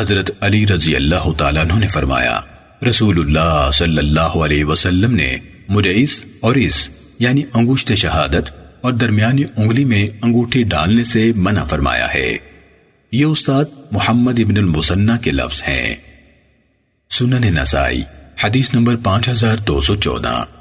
حضرت علی رضی اللہ تعالیٰ عنہ نے فرمایا، رسول اللہ صلی اللہ علیہ وسلم نے مجھے اس اور اس یعنی انگوشت شہادت اور درمیانی انگلی میں انگوٹھی ڈالنے سے منع فرمایا ہے۔ یہ استاد محمد ابن المسنہ کے لفظ ہیں۔ سنن نسائی، حدیث نمبر پانچ ہزار دو سو چودہ۔